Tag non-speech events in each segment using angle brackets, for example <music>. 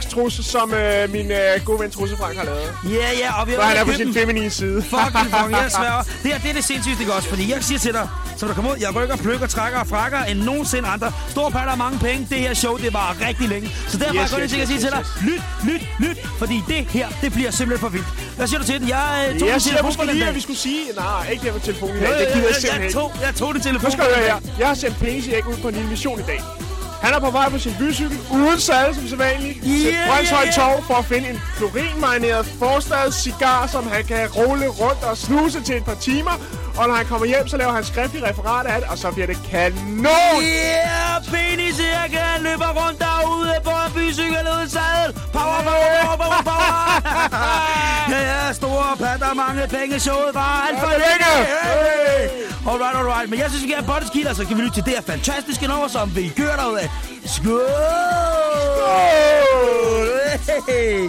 trusse, som øh, min øh, gode ven Trusse Frank har lavet. Ja, ja, og vi har... han er på sin feminine side. Fucking <laughs> fuck, jeg svær. Det her, det er det sindssygt, også, fordi jeg siger til dig, så der kommer ud, jeg rykker, pløkker, trækker og frakker end nogensinde andre. Stor patter mange penge. Det her show, det var rigtig længe. Så derfor yes, jeg yes, yes, sige yes, til dig, lyt, lyt, lyt, fordi det her, det bliver simpelthen for vildt. Hvad siger du til den? Jeg øh, tog jeg siger måske lige, at vi skulle sige... Nej, ikke det med telefonen i dag. Det gider jeg simpelthen jeg tog, jeg tog det telefon. Nu skal du her. Jeg har sendt penge ud på en lille mission i dag. Han er på vej på sin bycykel, uden salg som sædvanligt, yeah, til Brøndshøj yeah, Torv for at finde en florinmarineret forstads cigar, som han kan rulle rundt og snuse til et par timer. Og når han kommer hjem, så laver han skriftlig referat af det, og så bliver det kanon! Yeah, penis kan løber rundt derude på en bycykel uden sadel. Power, power, power, power, power. <laughs> ja, ja, store patter, mange penge, showet var alt for længe. Hey. Alright, alright. Men jeg synes, vi kan have Botteskill, så kan vi lytte til det her fantastiske nummer, som vi kører derude. Skål! Skål! Hey.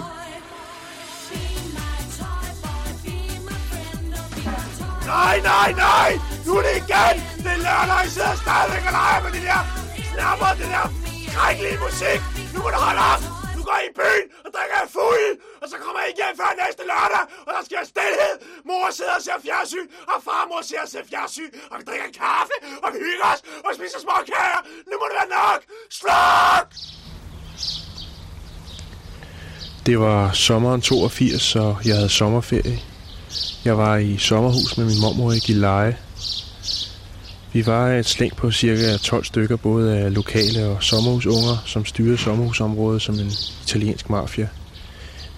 Nej, nej, nej! Nu er det igen! Det er lørdag, I sidder stadigvæk og leger med det der snapper, det der skrækkelige musik! Nu må du holde op! Nu går I i byen og drikker jeg fuld! Og så kommer I igen før næste lørdag, og der skal stillhed! Mor sidder og ser fjernsyn, og farmor sidder og ser fjernsyn, og vi drikker kaffe, og vi hygger os, og spiser småkager. Nu må det være nok! Sluk! Det var sommeren 82, så jeg havde sommerferie. Jeg var i sommerhus med min mormor i Gilleleje. Vi var et slæng på cirka 12 stykker, både af lokale og sommerhusunger, som styrede sommerhusområdet som en italiensk mafia.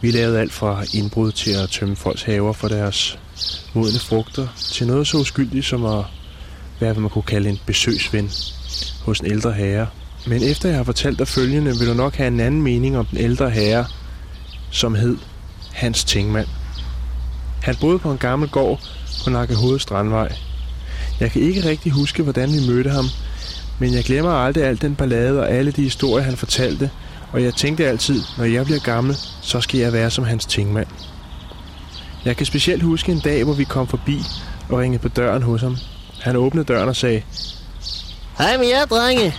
Vi lavede alt fra indbrud til at tømme folks haver for deres modne frugter, til noget så uskyldigt som at være, hvad man kunne kalde en besøgsven hos en ældre herre. Men efter jeg har fortalt dig følgende, vil du nok have en anden mening om den ældre herre, som hed Hans Tingmand. Han boede på en gammel gård på Nakkehoved Strandvej. Jeg kan ikke rigtig huske, hvordan vi mødte ham, men jeg glemmer aldrig alt den ballade og alle de historier, han fortalte, og jeg tænkte altid, når jeg bliver gammel, så skal jeg være som hans tingmand. Jeg kan specielt huske en dag, hvor vi kom forbi og ringede på døren hos ham. Han åbnede døren og sagde, Hej med jer, drenge.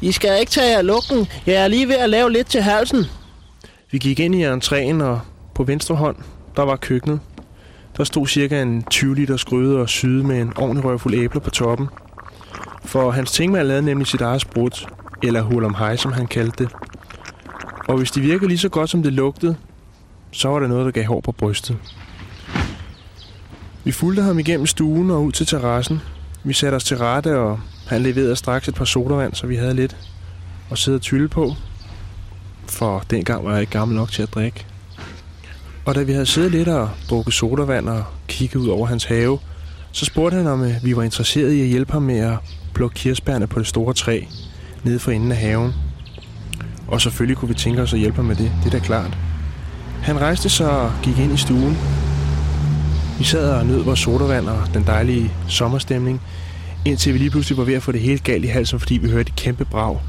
I skal ikke tage jer lukken. Jeg er lige ved at lave lidt til halsen. Vi gik ind i entréen, og på venstre hånd, der var køkkenet. Der stod cirka en 20 liter gryde og syde med en ordentlig røvfuld æbler på toppen. For hans tingmand lavede nemlig sit eget sprut, eller hul om hej, som han kaldte det. Og hvis det virkede lige så godt, som det lugtede, så var der noget, der gav hår på brystet. Vi fulgte ham igennem stuen og ud til terrassen. Vi satte os til rette, og han leverede straks et par sodavand, så vi havde lidt at sidde og tylle på. For dengang var jeg ikke gammel nok til at drikke. Og da vi havde siddet lidt og drukket sodavand og kigget ud over hans have, så spurgte han, om øh, vi var interesserede i at hjælpe ham med at plukke kirsebærne på det store træ nede for enden af haven. Og selvfølgelig kunne vi tænke os at hjælpe ham med det, det er da klart. Han rejste sig og gik ind i stuen. Vi sad og nød vores sodavand og den dejlige sommerstemning, indtil vi lige pludselig var ved at få det helt galt i halsen, fordi vi hørte et kæmpe brag.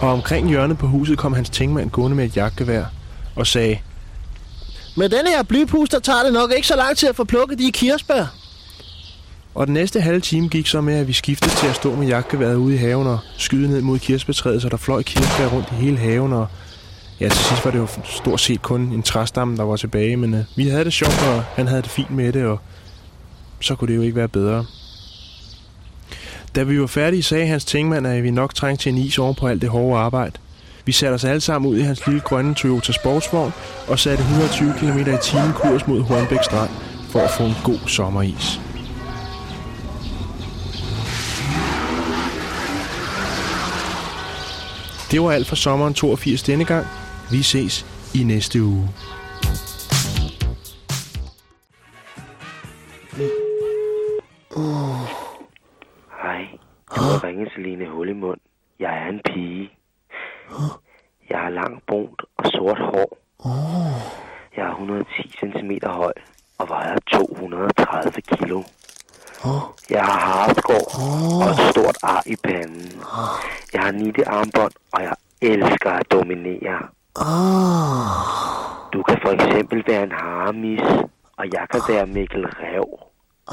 Og omkring hjørnet på huset kom hans tingmand gående med et jagtgevær og sagde, med denne her blypuster tager det nok ikke så lang tid at få plukket de kirsebær. Og den næste halve time gik så med, at vi skiftede til at stå med jagtgeværet ude i haven og skyde ned mod kirsebærtræet, så der fløj kirsebær rundt i hele haven. Og ja, til sidst var det jo stort set kun en træstamme, der var tilbage. Men uh, vi havde det sjovt, og han havde det fint med det, og så kunne det jo ikke være bedre. Da vi var færdige, sagde hans tingmand, at vi nok trængte til en is oven på alt det hårde arbejde. Vi satte os alle sammen ud i hans lille grønne Toyota sportsvogn og satte 120 km i timen kurs mod Hornbæk Strand for at få en god sommeris. Det var alt for sommeren 82 denne gang. Vi ses i næste uge. Harmis, og jeg kan være Mikkel Rev.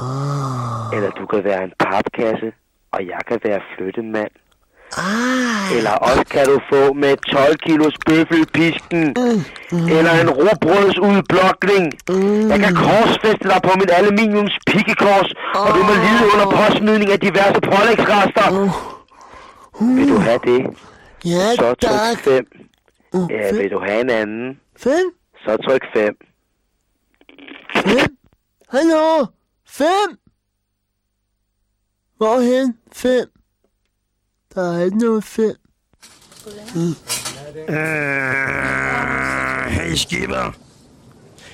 Oh. Eller du kan være en papkasse, og jeg kan være flyttemand. Ej. Eller også kan du få med 12 kilos bøffelpisken. Eller en robrøds udblokning. Jeg kan korsfeste dig på mit aluminiums pikkekors, og du må lide under påsmidning af diverse pålægsrester. Vil du have det? Ja, Så tryk tak. 5. Ja, vil du have en anden? Fem? Så tryk 5. Fem? Hallo? Fem? Hvorhen? Fem? Der er ikke noget fem. Øh, hey skipper.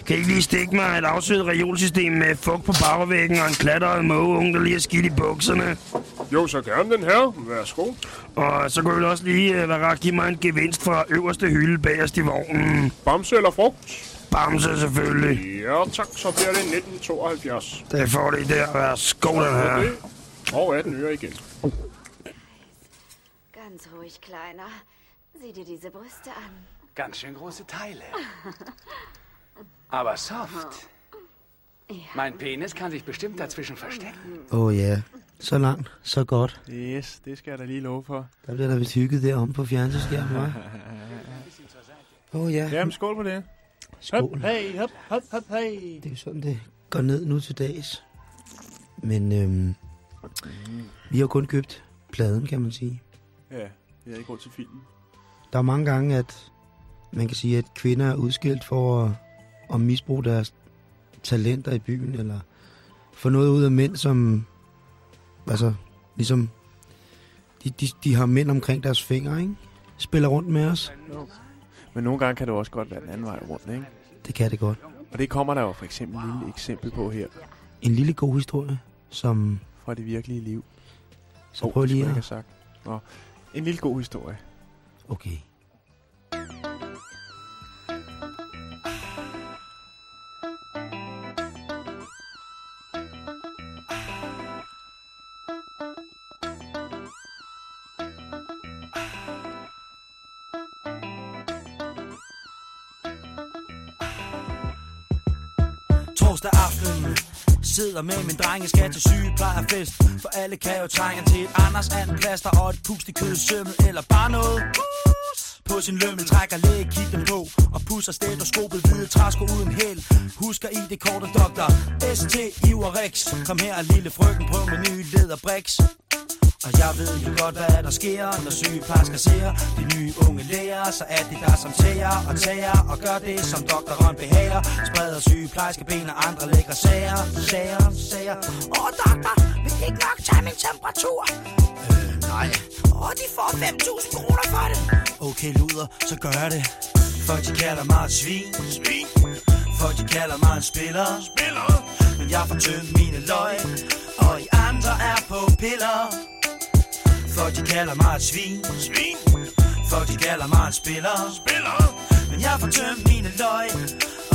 Kan I ikke lige stikke mig et afsøget reolsystem med fugt på bagvæggen og en klatret mågeunge, der lige er skidt i bukserne? Jo, så gerne den her. Værsgo. Og så kunne vel også lige øh, være ret give mig en gevinst fra øverste hylde bagerst i vognen. Bamse eller frugt? Bamse selvfølgelig. Ja, tak. Så bliver det 1972. Det får det der. Værsgo den her. Det. Og 18 øre igen. Ganz ruhig, Kleiner. Sieh dir diese Brüste an. Ganz schön große Teile. Aber soft. Mein Penis kann sich bestimmt dazwischen verstecken. Oh, ja, så langt, så godt. Yes, det skal jeg da lige love for. Der bliver der vist hygget derom på fjernsynsskærmen, hva'? <laughs> Åh oh, ja, Jamen, skål på det. Skål. hey, hop, hop, hop, hey. Det er jo sådan, det går ned nu til dags. Men øhm, vi har kun købt pladen, kan man sige. Ja, det er ikke råd til filmen. Der er mange gange, at man kan sige, at kvinder er udskilt for at, at misbruge deres talenter i byen, eller få noget ud af mænd, som altså, ligesom, de, de, de har mænd omkring deres fingre, ikke? Spiller rundt med os. Men nogle gange kan det også godt være den anden vej rundt, ikke? Det kan det godt. Og det kommer der jo for eksempel et lille eksempel på her. En lille god historie, som... Fra det virkelige liv. Så Åh, prøv lige jeg at... sagt. Nå, en lille god historie. Okay. Torsdag aften Sidder med min drenge, skal til sygeplejerfest. For alle kan jo trænge til et Anders and plaster Og et pust i kødsømmet Eller bare noget. På sin lømmel trækker lægekitlen på Og pusser stetoskopet hvide træsko uden hæl. Husker i det korte doktor ST Iverix Kom her lille frøken på med nye lederbriks og jeg ved jo godt, hvad der sker, når sygeplejersker ser de nye unge læger. Så er det der som tager og tager og gør det, som doktoren behager. Spreder sygeplejerske ben og andre lækre sager, sager, sager. Åh, doktor, vil I ikke nok tage min temperatur? Øh, nej. Åh, de får 5.000 kroner for det. Okay, luder, så gør jeg det. For de kalder mig et svin. Svin. For de kalder mig en spiller. Spiller. Men jeg får tømt mine løg, og I andre er på piller. For de kalder mig et svin. Svin? For de kalder mig en spiller. Spiller? Men jeg får tømt mine løg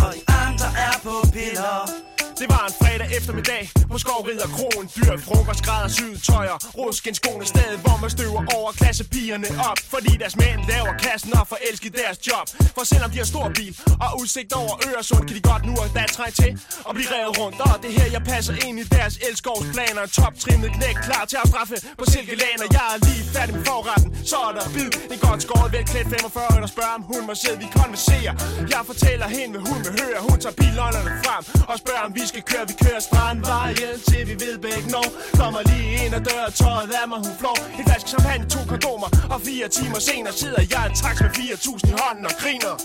Og I andre er på piller det var en fredag eftermiddag. På skovrider kroen. Dyr frokost, græder, syd, tøjer. Rusken skoene sted, hvor man støver over klassepigerne op. Fordi deres mænd laver kassen og forelsker deres job. For selvom de har stor bil og udsigt over Øresund Kan de godt nu og da trænge til at blive revet rundt. Og det her jeg passer ind i deres elskovsplaner. Top trimmet knæk klar til at straffe på silkelaner. Jeg er lige færdig med forretten, så er der bid. En godt skåret velklædt 45 og spørger om hun må sidde, vi konverserer. Jeg fortæller hende, hvad hun vil høre. Hun tager bilånderne frem og spørger om vi skal køre Vi kører strandvejen til vi ved begge når. Kommer lige ind ad døren, tøjet af mig, hun flår. En flaske champagne, to kondomer Og fire timer senere sidder jeg i en tax med 4.000 i hånden og griner.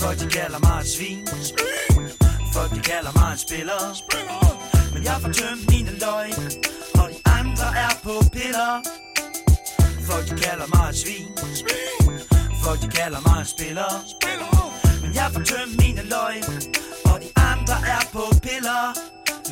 For de kalder mig et svin. For de kalder mig en spiller. Men jeg får tømt mine løg Og de andre er på piller. For de kalder mig et svin. For de kalder mig en spiller. Men jeg får tømt mine løg der er på piller.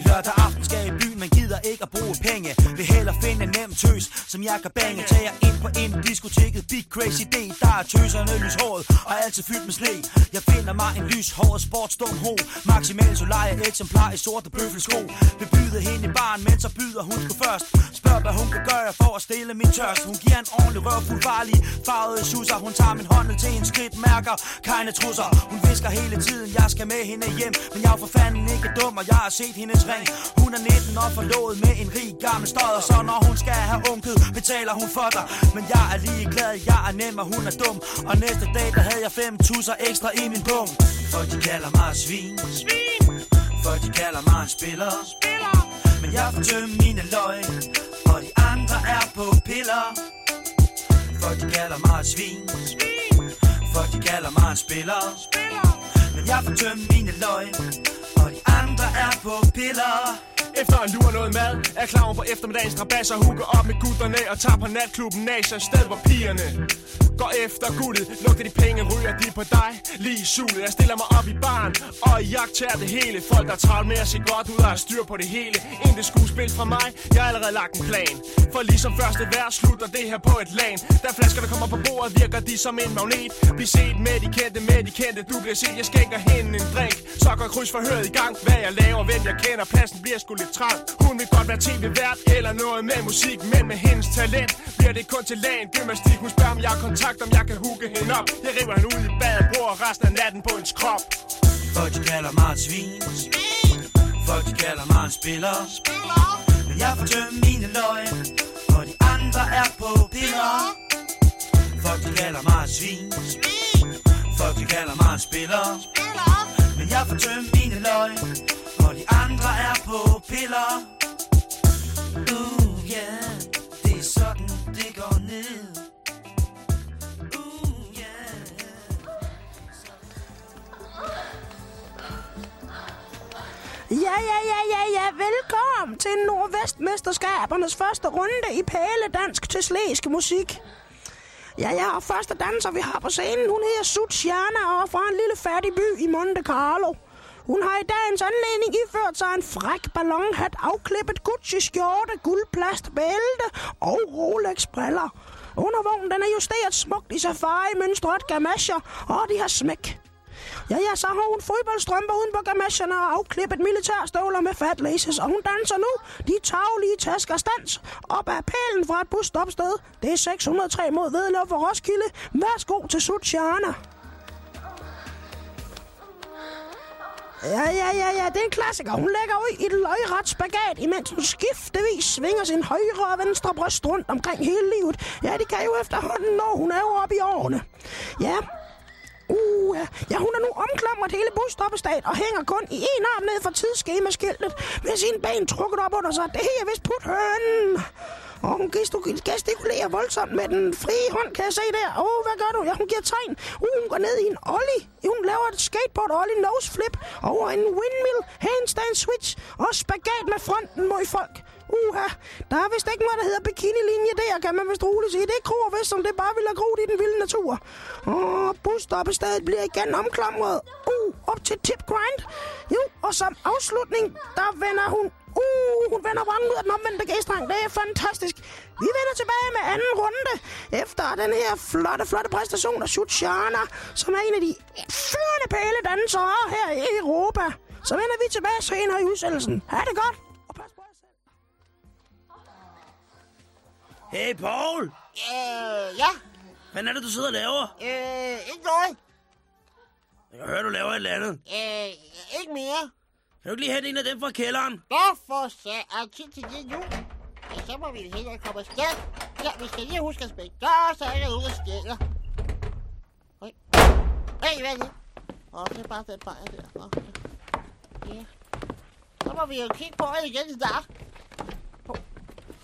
Lørdag aften skal i byen, men gider ikke at bruge penge. Vil hellere finde en nem tøs, som jeg kan bange. Tager ind på ind diskoteket, Big Crazy day Der er tøserne lyshåret og altid fyldt med sne. Jeg finder mig en lyshåret sportsdom ho. Maximal Solaria eksemplar i sorte bøffelsko. Vil byde baren, men så byder hun sgu først. Spørg hvad hun kan gøre for at stille min tørst. Hun giver en ordentlig røvfuld farlig farvede susser. Hun tager min hånd til en skridt, mærker keine trusser. Hun visker hele tiden, jeg skal med hende hjem. Men jeg er for fanden ikke dum, og jeg har set hendes ring. Hun er 19 og forlovet med en rig gammel stod Og så når hun skal have unket, betaler hun for dig. Men jeg er lige glad, jeg er nem, og hun er dum. Og næste dag, der havde jeg fem tusser ekstra i min pung. Folk de kalder mig svin. Svin! Folk de kalder mig en spiller. Spiller jeg får tømme mine løg. Og de andre er på piller. Folk de kalder mig et svin. For Folk de kalder mig en spiller. Men jeg får tømme mine løg. Og de andre er på piller. Efter en lurer noget mad Er klar på eftermiddagens strabasser Hugger op med gutterne Og tager på natklubben Nasa, Sted hvor pigerne Går efter guldet. Lugter de penge Ryger de på dig. Lige i suget Jeg stiller mig op i barn Og i jagt tager det hele. Folk der er travlt med at se godt ud Og har styr på det hele. Intet skuespil fra mig Jeg har allerede lagt en plan. For ligesom første vers Slutter det her på et lag Da flaskerne kommer på bordet Virker de som en magnet. Bliv set med de kendte Med de kendte. Du bliver set Jeg skænker hende en drink. Så går krydsforhøret i gang. Hvad jeg laver Hvem jeg kender. Pladsen bliver skulle trang Hun vil godt være tv-vært Eller noget med musik Men med hendes talent Bliver det kun til lagen Gymnastik Hun spørger om jeg har kontakt Om jeg kan hugge hende op. Jeg river hende ud i badet Bruger resten af natten på en krop. Folk de kalder mig et svin. Folk de kalder mig en spiller. Men jeg får tømme mine løg Og de andre er på piller. Folk de kalder mig et svin. Folk de kalder mig en spiller. Men jeg får tømme mine løg og de andre er på piller Uh, yeah Det er sådan, det går ned Uh, yeah Ja, ja, ja, ja, ja. Velkommen til Nordvestmesterskabernes første runde i pæledansk til slæske musik. Ja, ja, og første danser, vi har på scenen, hun hedder Sutsiana og er fra en lille fattig by i Monte Carlo. Hun har i dagens anledning iført sig en fræk ballonhat, afklippet Gucci-skjorte, guldplast, bælte og Rolex-briller. Undervognen den er justeret smukt i safari-mønstret gamasher, og de har smæk. Ja, ja, så har hun fodboldstrømper uden på gamasherne og afklippet militærstøvler med fat laces, og hun danser nu de taglige tasker stands op ad pælen fra et busstopsted. Det er 603 mod Vedløb for Roskilde. Værsgo til Sutjana. Ja, ja, ja, ja, det er en klassiker. Hun lægger ud i et løgret spagat, imens hun skiftevis svinger sin højre og venstre bryst rundt omkring hele livet. Ja, det kan jo efterhånden, når hun er jo oppe i årene. Ja, Uh, ja, hun er nu omklamret hele busstoppestat og hænger kun i en arm ned fra tidsskemaskiltet med sine ben trukket op under sig. Det er vist put høn. Og hun gestikulerer voldsomt med den frie hånd, kan jeg se der. Åh, oh, hvad gør du? Ja, hun giver tegn. Uh, hun går ned i en ollie. Hun laver et skateboard ollie nose flip over en windmill, handstand switch og spagat med fronten mod folk. Uha, der er vist ikke noget, der hedder bikinilinje der, kan man vist roligt sige. Det er gror vist, som det bare ville have groet i den vilde natur. Og busstoppestedet bliver igen omklamret. Uh, op til tip grind. Jo, og som afslutning, der vender hun Uh, hun vender vrangen ud af den omvendte gæstrang. Det er fantastisk. Vi vender tilbage med anden runde. Efter den her flotte, flotte præstation af Shuchana, som er en af de førende pæledansere her i Europa. Så vender vi tilbage senere i udsendelsen. Ha' det godt. Hey, Paul! Øh, ja. Hvad er det, du sidder og laver? Øh, ikke noget. Jeg kan høre, du laver et eller andet. Øh, ikke mere. Kan du ikke lige hente en af dem fra kælderen? Hvorfor sagde jeg tid til det nu? Ja, så må vi hellere komme afsted. Ja, vi skal lige huske at spille dør, så er jeg ude og stjæler. Hey. Hey, hvad er det? Åh, oh, det er bare den bajer der. Oh, ja. Så må vi jo kigge på det igen i dag.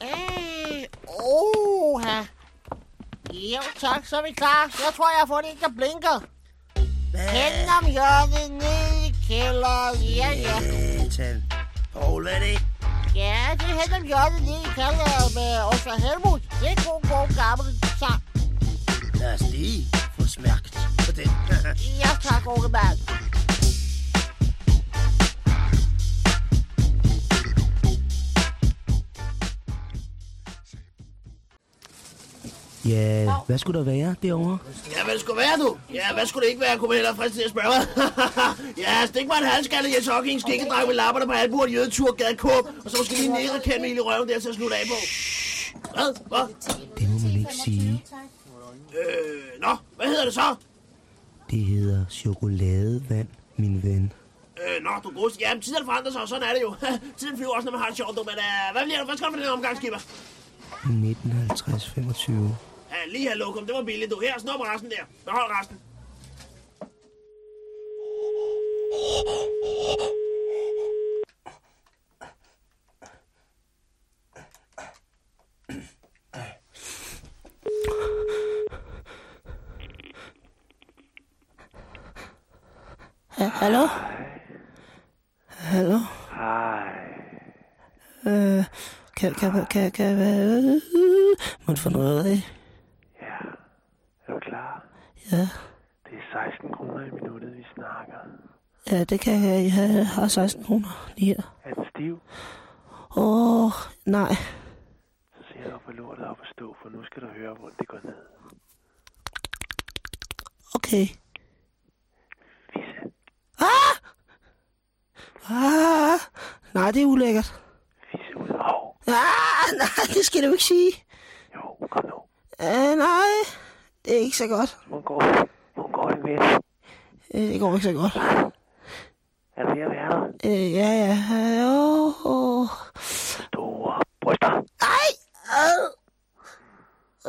Øh, oh, ha. Jo, tak, så er vi klar. Jeg tror, jeg har fået en, der blinker. Hen om hjørnet ned i kælderen. Ja, ja. Satan. Paul, er det? Ja, det er hen om hjørnet ned i kælderen med Oscar Helmut. Det er god, god gammel sang. Lad os lige få smærkt på den. Ja, tak, unge mand. Ja, hvad skulle der være derovre? Ja, hvad skulle være, du? Ja, hvad skulle det ikke være? Kunne man hellere frisk til at spørge <laughs> ja, stik mig en halvskalle Jens Hocking, en skikkedrej med lapperne på albuer, en jødetur, gad kåb, og så måske lige en nærekæmel i røven der til at slutte af på. Hvad? Hvad? Det må man ikke sige. Øh, nå, hvad hedder det så? Det hedder chokoladevand, min ven. Øh, nå, du godeste. Jamen, tiden forandrer sig, og sådan er det jo. <laughs> tiden flyver også, når man har det sjovt, du. Men uh, hvad, bliver, hvad skal du for den omgang, skipper? 1950, 25. Ja, lige her lokum, det var billigt, du. Her, snop resten der. Behold resten. Ja, hallo? Hallo? Hej. Øh, kan, kan, kan, kan, øh, må du få noget af? Ja. Er du klar? Ja. Det er 16 kroner i minuttet, vi snakker. Ja, det kan jeg. Jeg har 16 kroner lige her. Er den stiv? Åh, oh, nej. Så ser jeg op på lortet op og stå, for nu skal du høre, hvor det går ned. Okay. Ah! Ah! Nej, det er ulækkert. Fisse ud. Hov. Ah, nej, det skal du ikke sige. Jo, kom nu. Uh, nej, det er ikke så godt. Hvor går, hvor går det med det? Uh, det går ikke så godt. Er du ved at være der? Uh, ja, ja. Uh, oh. Store bryster. Ej! Uh.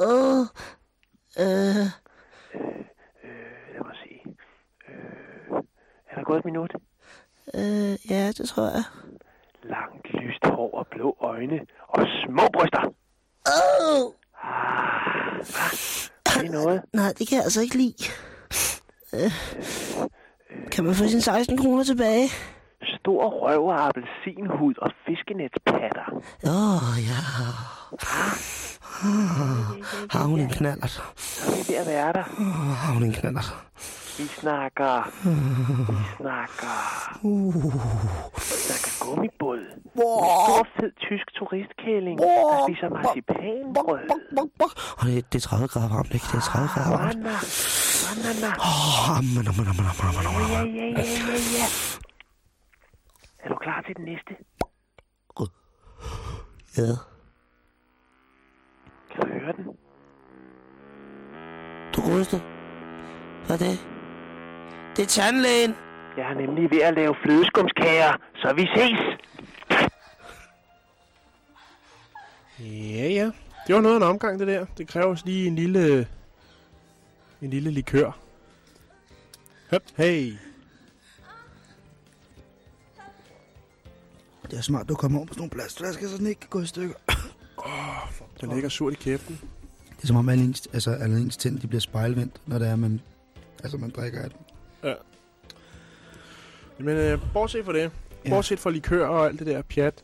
Uh. Uh. Lad mig se. Øh, er der gået et minut? Uh, ja, det tror jeg. Langt lyst hår og blå øjne og små bryster. Oh. Ah, hvad? Er det noget? Nej, det kan jeg altså ikke lide. Uh. Kan man få sine 16 kroner tilbage? Stor røv og appelsinhud og fiskenetspatter. Åh, oh, ja. Har hun en knallert? Så er vi ved at være der. Oh, har hun en knallert? Vi snakker. Vi snakker. Vi snakker gummibåd. Stor fed tysk turistkælling, der spiser marcipanbrød. Og det, det er 30 grader varmt, ikke? Det er 30 grader varmt. Anna. Anna. Åh, ammen, ammen, ammen, ammen, ammen, Ja, ja, ja, ja, ja. Er du klar til den næste? Ja. Kan du høre den? Du godeste. Hvad er det? Det er tandlægen. Jeg er nemlig ved at lave flødeskumskager, så vi ses. Ja, ja. Det var noget af en omgang, det der. Det kræver også lige en lille... En lille likør. Høp, hey. Det er smart, du kommer over på sådan nogle plastflasker, så den ikke kan gå i stykker. Den ligger surt i kæften. Det er som om alle ens, altså, alle ens tænder de bliver spejlvendt, når det er, man, altså, man drikker af dem. Ja. Men øh, bortset fra det, Ja. bortset fra likør og alt det der pjat,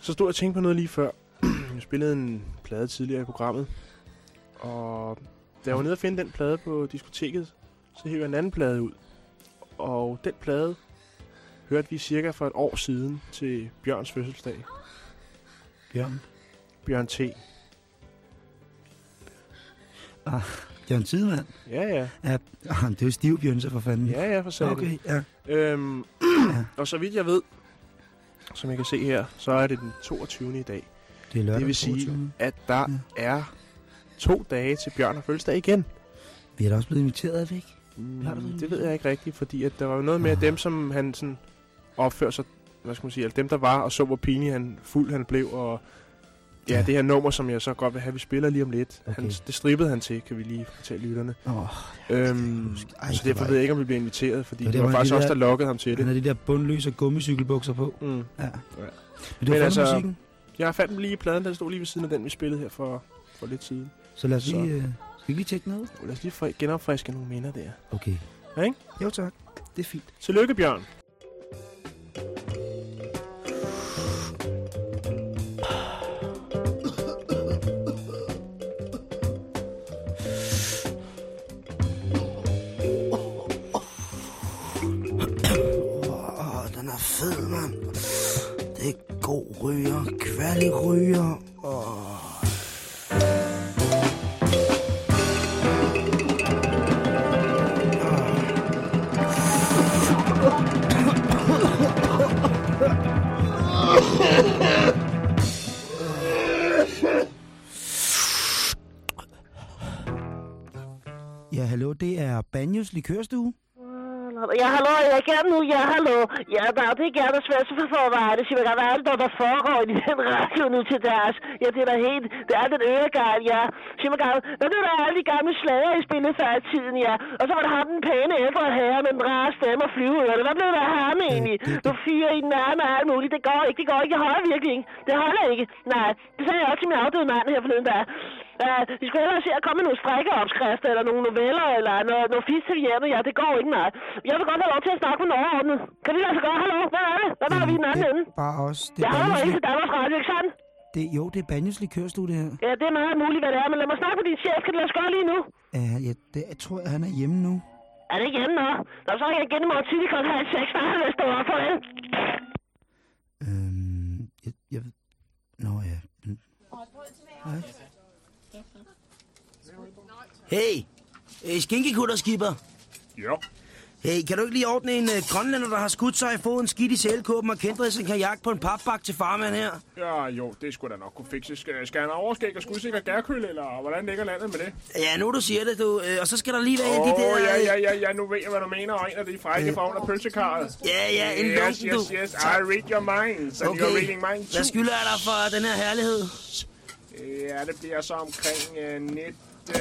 så stod jeg og tænkte på noget lige før. Spillede en plade tidligere i programmet, og da jeg var nede og finde den plade på diskoteket, så hævde jeg en anden plade ud. Og den plade hørte vi cirka for et år siden til Bjørns fødselsdag. Bjørn. Bjørn T. Ah, Bjørn Tidemand. Ja, ja. Ja, ah, det er jo Stiv Bjørn, så for fanden. Ja, ja, for satan. Okay, ja. Øhm, Og så vidt jeg ved, som jeg kan se her, så er det den 22. i dag. Det er lørdag det vil sige, 22.. at der ja. er to dage til Bjørn og fødselsdag igen. Vi er da også blevet inviteret, er vi ikke? Mm, det ved jeg ikke rigtigt, fordi at der var jo noget med, at dem, som han sådan opførte sig, hvad skal man sige, altså dem, der var og så, hvor pinlig han, fuld han blev, og ja, Ja. det her nummer, som jeg så godt vil have, vi spiller lige om lidt, Okay. han, det strippede han til, kan vi lige fortælle lytterne. Åh, øhm, Ej, så det derfor var ved jeg ikke, om vi bliver inviteret, fordi det, det var var faktisk de også, der- der lokkede ham til Han det. har de der bundløse gummicykelbukser på. Mm. Ja. Ja. Men du har fundet musikken, jeg fandt den lige i pladen, den stod lige ved siden af den, vi spillede her for, for lidt siden. så lad os Så. lige, øh, skal vi lige tjekke noget? Lad os lige fri- genopfriske nogle minder der. Okay. Ja, ikke? Jo tak, det er fint. Tillykke, Bjørn. Ryger, ryger. Åh. Ja, hallo, det er Banjos Likørstue nu. Ja, hallo. Ja, der, det er gerne svært for forvejen. Det siger mig, hvad er det, der, der foregår i den radio nu til deres? Ja, det er da helt, det er den øregejl, ja. Siger mig, hvad blev der alle de gamle slager i spillet før i tiden, ja? Og så var der ham den pæne ældre herre med en rare stemme og flyveørerne. Hvad blev der ham egentlig? Du fyrer i den arme og alt muligt. Det går ikke, det går ikke. Det holder virkelig ikke. Det holder ikke. Nej, det sagde jeg også til min afdøde mand her forleden dag. Uh, vi skulle hellere se at komme med nogle strikkeopskrifter, eller nogle noveller, eller noget, noget fisk til hjemme. Ja, det går ikke, nej. Jeg vil godt have lov til at snakke med nogen overordnet. Kan vi lade sig gøre? Hallo, hvad er det? Hvad var vi i den anden ende? Bare også. Det Jeg er holder Banjos ikke til Danmarks Radio, ikke sandt? det, jo, det er Banjos likørstue, det her. Ja, det er meget muligt, hvad det er, men lad mig snakke med din chef. Kan du lade os gøre lige nu? Ja, ja, det, jeg tror, han er hjemme nu. Er det hjemme, nå? Nå, så kan jeg igen i morgen tidlig klokken halv seks. Der har jeg stået op for det. Øhm, jeg, jeg. Nå ja. Hej. Hey, øh, skinkekutterskipper. Jo. Hey, kan du ikke lige ordne en uh, grønlænder, der har skudt sig i foden skidt i sælkåben og kendte sin kajak på en papbak til farmand her? Ja, jo, det skulle da nok kunne fikse. Skal, skal han overskæg og skudsikker gærkøl, eller hvordan ligger landet med det? Ja, nu du siger det, du. Øh, og så skal der lige være Åh, de der... ja, ja, ja, ja, nu ved jeg, hvad du mener. Og en af de frække Øh. fra under pølsekarret. Ja, ja, en yes, lunken, yes, yes, I read your minds, and you're reading mine too. hvad skylder jeg dig for den her herlighed? Ja, det bliver så omkring uh, 19... Uh,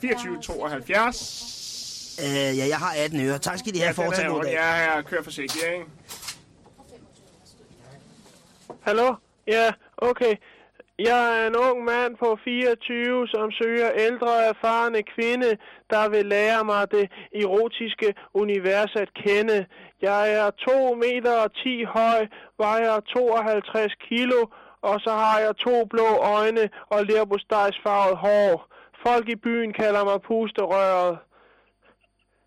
24, 72. Øh, ja, jeg har 18 øre. Tak skal de have for den at tage er god dag. Ja, ja, kør forsigtigt, ikke? Hallo? Ja, okay. Jeg er en ung mand på 24, som søger ældre erfarne kvinde, der vil lære mig det erotiske univers at kende. Jeg er 2 meter og 10 høj, vejer 52 kilo, og så har jeg to blå øjne og lerbostejsfarvet hår. Folk i byen kalder mig pusterøret.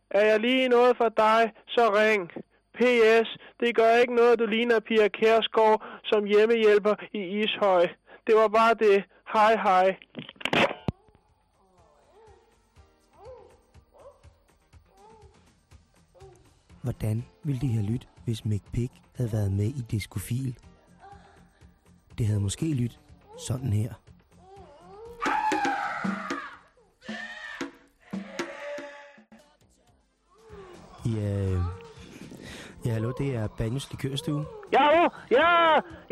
Er jeg lige noget for dig, så ring. P.S. Det gør ikke noget, du ligner Pia Kærsgaard som hjemmehjælper i Ishøj. Det var bare det. Hej hej. Hvordan ville det have lyttet, hvis Mick Pick havde været med i Diskofil? Det havde måske lyttet sådan her. Ja, ja hallo, det er Banjos likørstue. Ja, hallo? Ja,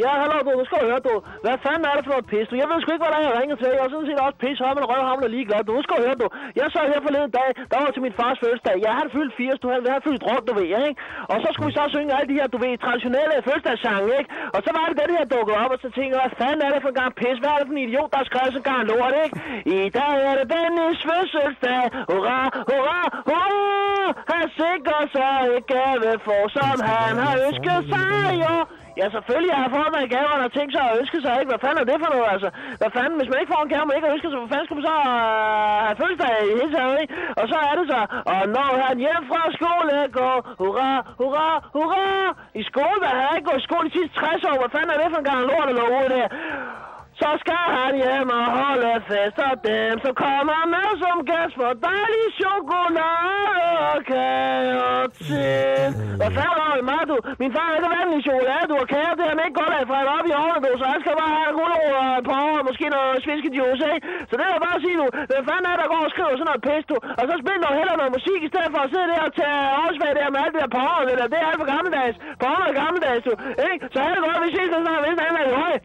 ja, hallo, du. Nu skal du høre, du. Hvad fanden er det for noget pis, du? Jeg ved sgu ikke, hvordan jeg ringer til. Jeg er sådan set også pis, ham og røvhamler og ligeglad. Du, nu skal du høre, du. Jeg så her forleden dag, der var til min fars fødselsdag. Jeg havde fyldt 80, du havde, havde fyldt rundt, du ved, ikke? Og så skulle vi så synge alle de her, du ved, traditionelle fødselsdagssange, ikke? Og så var det den her dukket op, og så tænkte jeg, hvad fanden er det for en gang pis? Hvad er det for en idiot, der har skrevet sådan en gang lort, ikke? I dag er det Dennis fødselsdag. Hurra, hurra, hurra! Han sikrer sig et gave for, som han har ønsket sig, Ja, selvfølgelig har fået mig en gave, og har tænkt sig at ønske sig, ikke? Hvad fanden er det for noget, altså? Hvad fanden, hvis man ikke får en gave, man ikke har ønsket sig, hvad fanden skal man så øh, have fødselsdag i hele taget, ikke? Og så er det så, og når han hjem fra skole går, hurra, hurra, hurra! I skole, hvad har jeg ikke gået i skole de sidste 60 år? Hvad fanden er det for en gang lort, der lå ude der? Så skal han hjem og holde fest, og dem, som kommer med som gæst for dejlig chokolade og kage og til. Hvad fanden har det med, du? Min far er ikke vandet i chokolade, du, og kage, det har han ikke godt af, for han op i ovnen, du, så han skal bare have en gulerod og et par år, og måske noget sviskejuice, ikke? Så det er bare at sige, du. Hvad fanden er der går og skriver sådan noget pis, du? Og så spil dog heller noget musik, i stedet for at sidde der og tage årsvær der med alt det der par det der. Det er alt for gammeldags. par er gammeldags, du. Ikke? Så er det godt, vi ses, når snart, hvis han er i høj.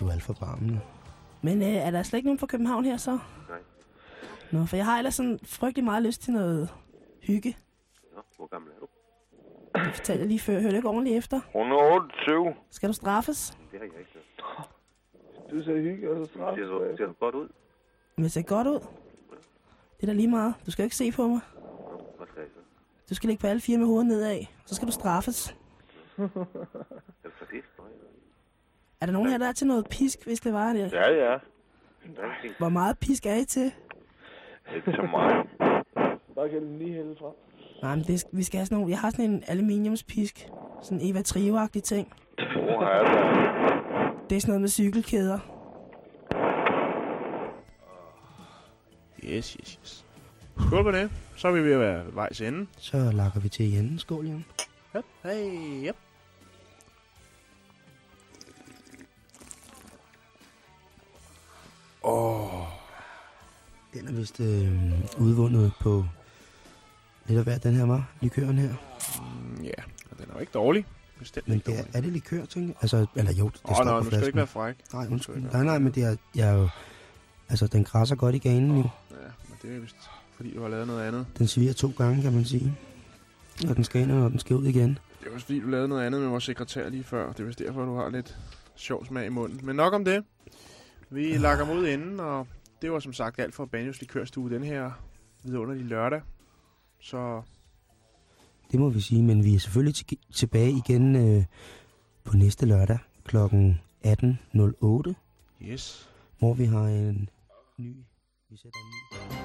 Du er alt for barmen. Men øh, er der slet ikke nogen fra København her så? Nej. Nå, for jeg har ellers sådan frygtelig meget lyst til noget hygge. Nå, hvor gammel er du? Det fortalte jeg lige før. Hør du ikke ordentligt efter? 128. Skal du straffes? Det har jeg ikke hørt. Du ser hygge og så Ser du, ser du godt ud? Men jeg ser godt ud. Det er da lige meget. Du skal ikke se på mig. Hvad skal jeg så? Du skal ligge på alle fire med hovedet nedad. Så skal du straffes. <laughs> Er du sadist? Nej. Er der nogen her, der er til noget pisk, hvis det var det? Ja, ja. Hvor meget pisk er I til? Ikke så meget. Bare kan den lige hælde fra. Nej, men det, vi skal have sådan nogle... Jeg har sådan en aluminiumspisk. Sådan en Eva Trio-agtig ting. Hvor er det? Er sådan noget med cykelkæder. Yes, yes, yes. Skål på det. Så er vi ved at være vejs ende. Så lakker vi til igen. Skål, Jan. Ja. Hey, yep. Åh. Oh. Den er vist øh, udvundet på lidt af hver, den her var, likøren her. Mm, ja, og den er jo ikke dårlig. Bestemt Men ikke det er, er det likør, tænker jeg? Altså, eller jo, det Åh, står nej, på nu skal du flasken. ikke være fræk. Nej, Nu undskyld. skal Nej, nej, men det er, jeg er jo... Altså, den græsser godt i ganen jo. Ja, men det er vist, fordi du har lavet noget andet. Den sviger to gange, kan man sige. Og den skal ind, og den skal ud igen. Det er også fordi, du lavede noget andet med vores sekretær lige før. Det er vist derfor, du har lidt sjov smag i munden. Men nok om det. Vi Ah. lakker mod inden, og det var som sagt alt for Banjos Likørstue den her vidunderlige lørdag. Så Det må vi sige, men vi er selvfølgelig til, tilbage igen øh, på næste lørdag kl. 18.08, yes. hvor vi har en ny... Vi sætter en ny...